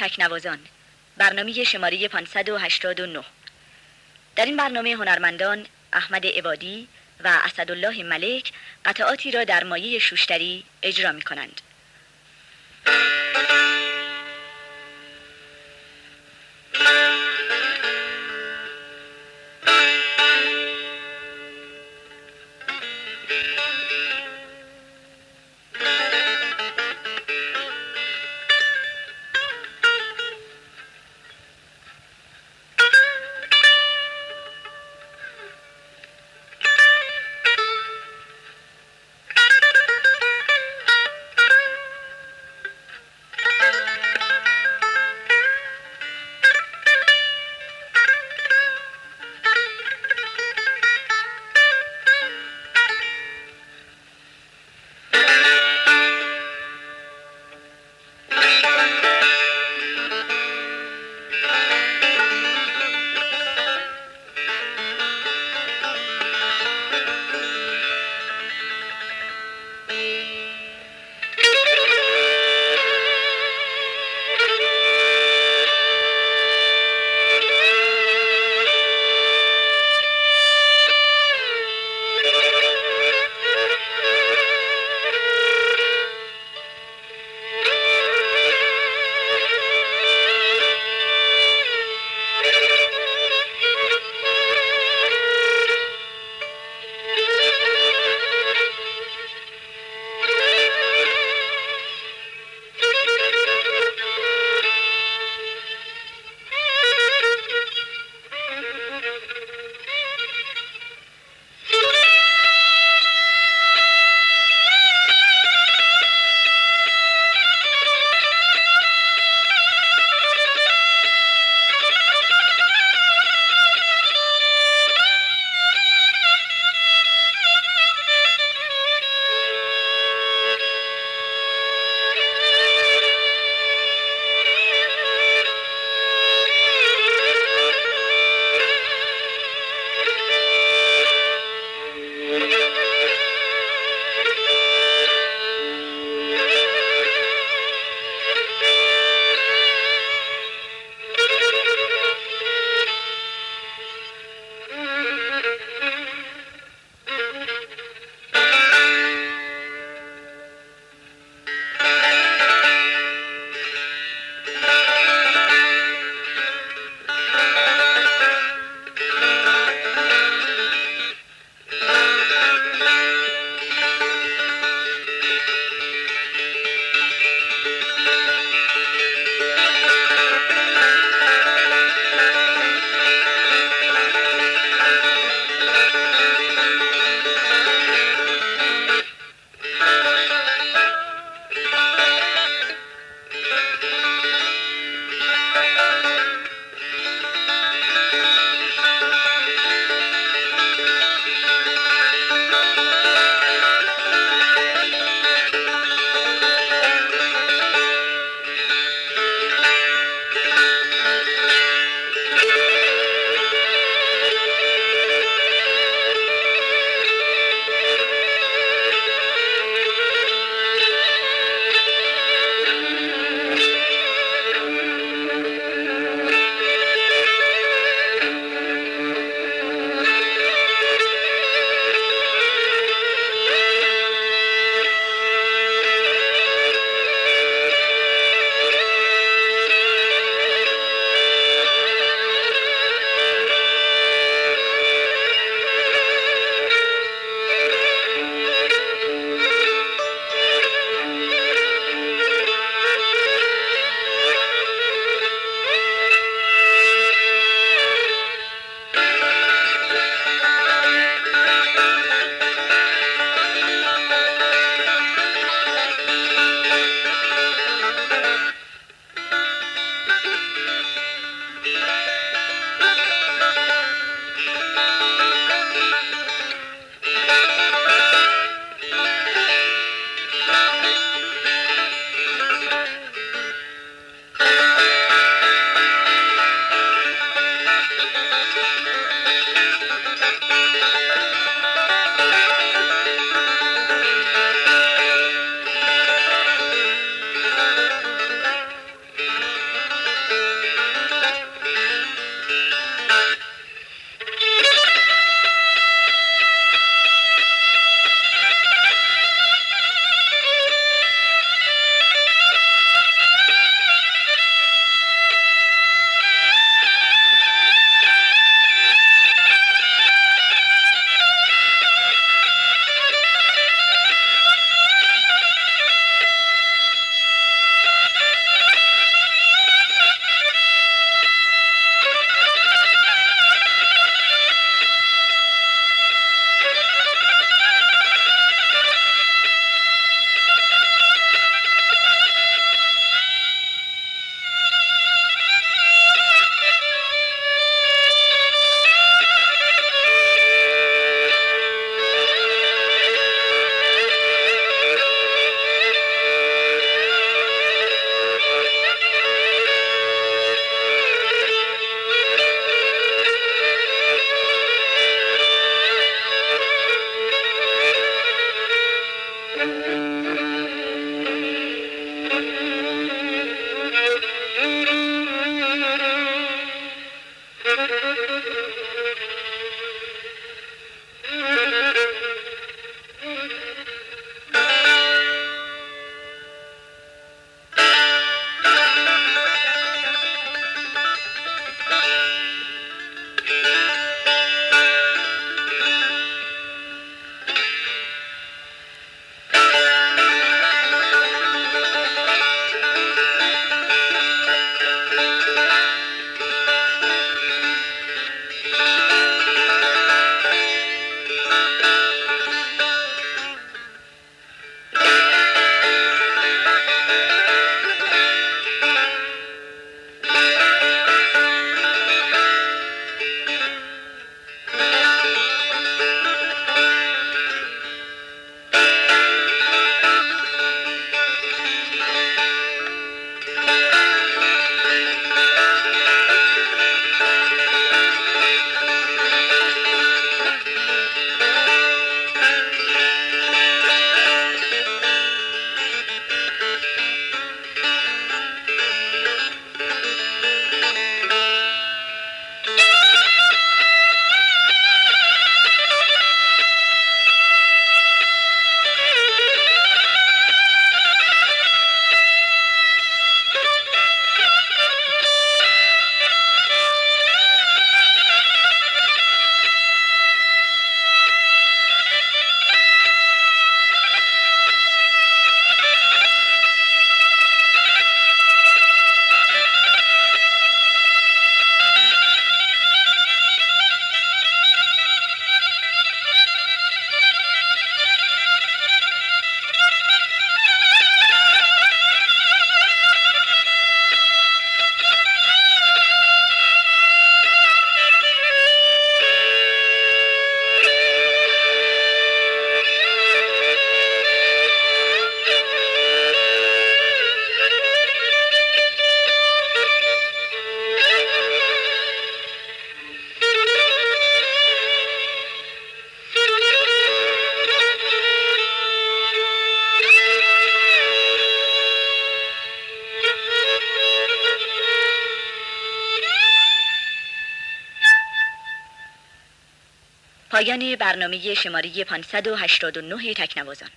تکنوازان برنامه شماره 589 در این برنامه هنرمندان احمد عبادی و اسدالله ملک قطعاتی را در مایه شوشتری اجرا می کنند. پایان برنامه شماره 589 تکنوازان.